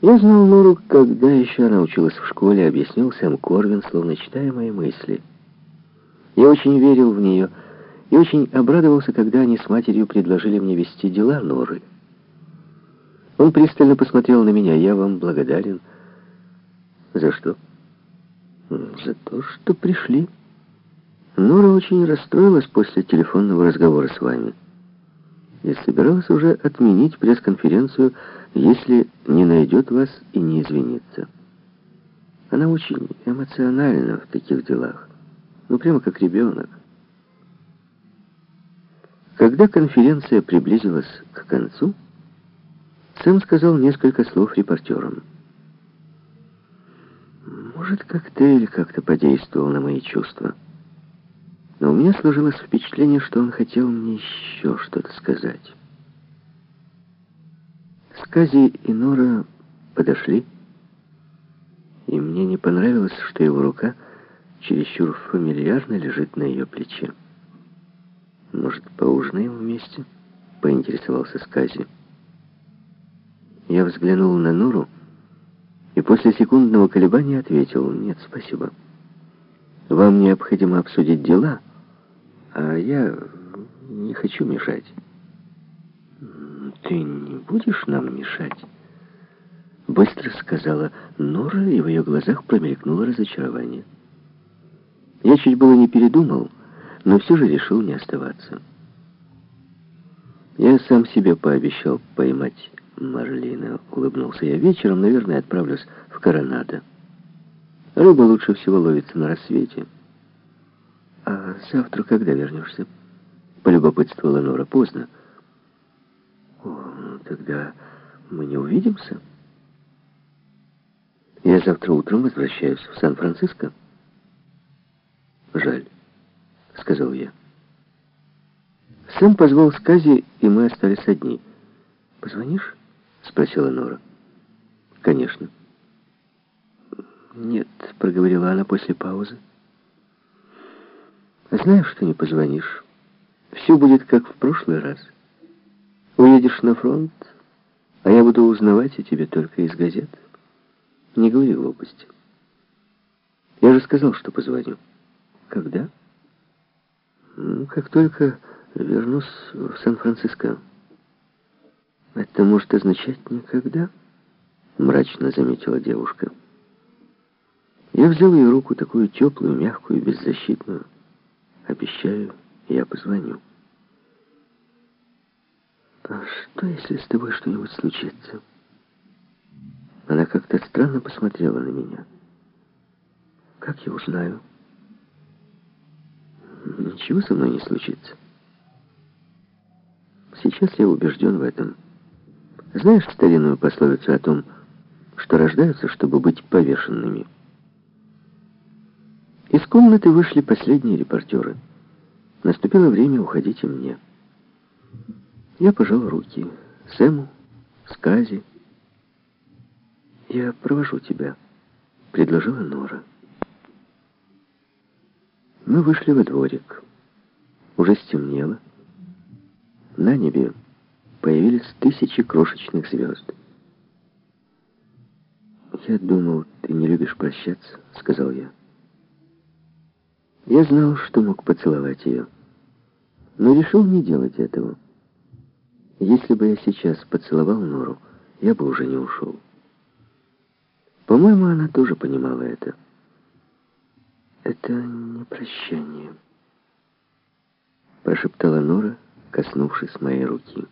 Я знал Нору, когда еще она училась в школе, объяснил Сэм Корвин, словно читая мои мысли. Я очень верил в нее и очень обрадовался, когда они с матерью предложили мне вести дела Норы. Он пристально посмотрел на меня. «Я вам благодарен». «За что?» «За то, что пришли». Нора очень расстроилась после телефонного разговора с вами и собиралась уже отменить пресс-конференцию, если не найдет вас и не извинится. Она очень эмоциональна в таких делах, ну прямо как ребенок. Когда конференция приблизилась к концу, Сэм сказал несколько слов репортерам. Может, коктейль как-то подействовал на мои чувства. Но у меня сложилось впечатление, что он хотел мне еще что-то сказать. Скази и Нора подошли, и мне не понравилось, что его рука чересчур фамильярно лежит на ее плече. «Может, поужинаем вместе?» — поинтересовался Скази. Я взглянул на Нуру и после секундного колебания ответил «Нет, спасибо. Вам необходимо обсудить дела, а я не хочу мешать». «Ты не будешь нам мешать?» Быстро сказала Нора, и в ее глазах промелькнуло разочарование. Я чуть было не передумал, но все же решил не оставаться. Я сам себе пообещал поймать Марлина, улыбнулся я. Вечером, наверное, отправлюсь в Коронадо. Рыба лучше всего ловится на рассвете. А завтра когда вернешься? Полюбопытствовала Нора. Поздно. О, ну тогда мы не увидимся. Я завтра утром возвращаюсь в Сан-Франциско. Жаль, сказал я. Сэм позвал Скази, и мы остались одни. «Позвонишь?» — спросила Нора. «Конечно». «Нет», — проговорила она после паузы. «Знаю, что не позвонишь. Все будет как в прошлый раз. Уедешь на фронт, а я буду узнавать о тебе только из газет. Не говори глупости. Я же сказал, что позвоню. Когда? Ну, как только вернусь в Сан-Франциско. Это может означать никогда, мрачно заметила девушка. Я взял ее руку, такую теплую, мягкую, беззащитную. Обещаю, я позвоню. А что, если с тобой что-нибудь случится? Она как-то странно посмотрела на меня. Как я узнаю? Ничего со мной не случится. Сейчас я убежден в этом. Знаешь старинную пословицу о том, что рождаются, чтобы быть повешенными? Из комнаты вышли последние репортеры. Наступило время уходить и мне. Я пожал руки Сэму, Скази, «Я провожу тебя», — предложила Нора. Мы вышли во дворик. Уже стемнело. На небе появились тысячи крошечных звезд. «Я думал, ты не любишь прощаться», — сказал я. Я знал, что мог поцеловать ее, но решил не делать этого. Если бы я сейчас поцеловал Нору, я бы уже не ушел. По-моему, она тоже понимала это. «Это не прощание», — прошептала Нора, коснувшись моей руки.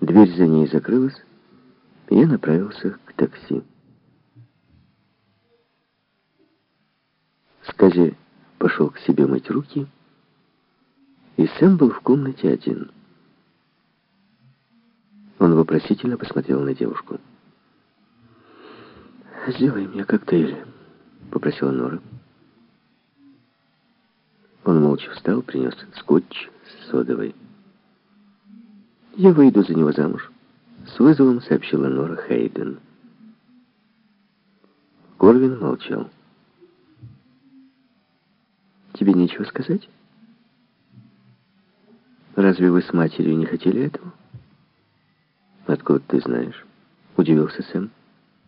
Дверь за ней закрылась, и я направился к такси. Скази пошел к себе мыть руки, и Сэм был в комнате один. Он вопросительно посмотрел на девушку. «Сделай мне коктейль», — попросила Нора. Он молча встал, принес скотч с содовой. «Я выйду за него замуж», — с вызовом сообщила Нора Хейден. Корвин молчал. «Тебе нечего сказать? Разве вы с матерью не хотели этого?» «Откуда ты знаешь?» удивился Сэм.